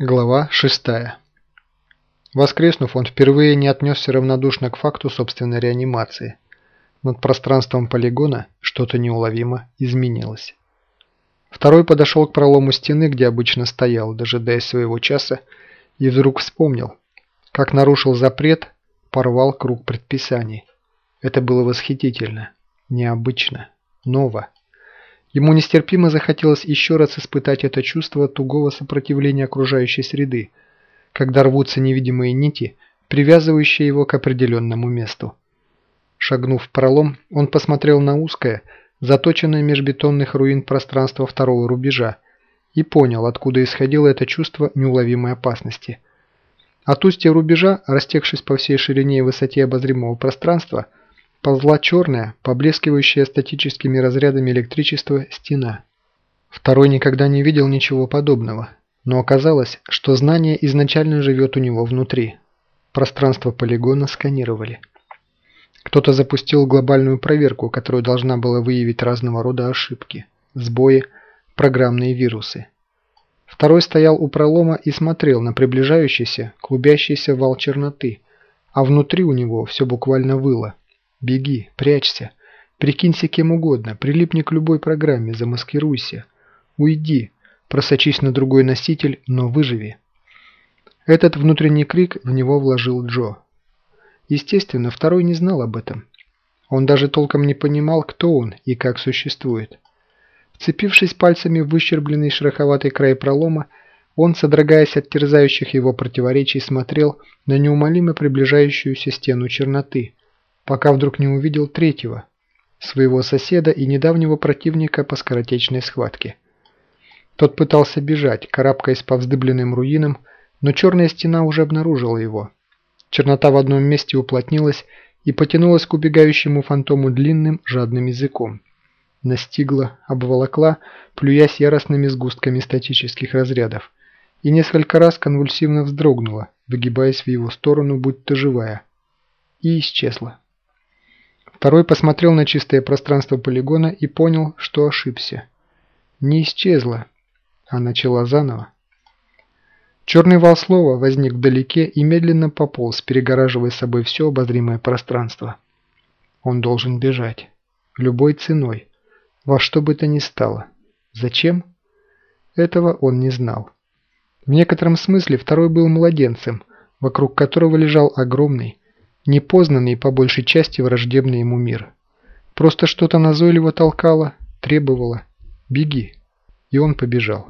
Глава 6. Воскреснув, он впервые не отнесся равнодушно к факту собственной реанимации. Над пространством полигона что-то неуловимо изменилось. Второй подошел к пролому стены, где обычно стоял, дожидаясь своего часа, и вдруг вспомнил, как нарушил запрет, порвал круг предписаний. Это было восхитительно, необычно, ново. Ему нестерпимо захотелось еще раз испытать это чувство тугого сопротивления окружающей среды, когда рвутся невидимые нити, привязывающие его к определенному месту. Шагнув в пролом, он посмотрел на узкое, заточенное меж бетонных руин пространство второго рубежа и понял, откуда исходило это чувство неуловимой опасности. От устья рубежа, растекшись по всей ширине и высоте обозримого пространства, ползла черная, поблескивающая статическими разрядами электричества стена. Второй никогда не видел ничего подобного, но оказалось, что знание изначально живет у него внутри. Пространство полигона сканировали. Кто-то запустил глобальную проверку, которая должна была выявить разного рода ошибки, сбои, программные вирусы. Второй стоял у пролома и смотрел на приближающийся, клубящийся вал черноты, а внутри у него все буквально выло – Беги, прячься. Прикинься кем угодно, прилипни к любой программе, замаскируйся. Уйди, просочись на другой носитель, но выживи. Этот внутренний крик в него вложил Джо. Естественно, второй не знал об этом. Он даже толком не понимал, кто он и как существует. Вцепившись пальцами в выщербленный шероховатый край пролома, он, содрогаясь от терзающих его противоречий, смотрел на неумолимо приближающуюся стену черноты – пока вдруг не увидел третьего, своего соседа и недавнего противника по скоротечной схватке. Тот пытался бежать, карабкаясь по вздыбленным руинам, но черная стена уже обнаружила его. Чернота в одном месте уплотнилась и потянулась к убегающему фантому длинным, жадным языком. Настигла, обволокла, плюясь яростными сгустками статических разрядов, и несколько раз конвульсивно вздрогнула, выгибаясь в его сторону, будто живая, и исчезла. Второй посмотрел на чистое пространство полигона и понял, что ошибся. Не исчезла, а начала заново. Черный вал слова возник вдалеке и медленно пополз, перегораживая собой все обозримое пространство. Он должен бежать. Любой ценой. Во что бы то ни стало. Зачем? Этого он не знал. В некотором смысле второй был младенцем, вокруг которого лежал огромный, непознанный по большей части враждебный ему мир. Просто что-то назойливо толкало, требовало «беги», и он побежал.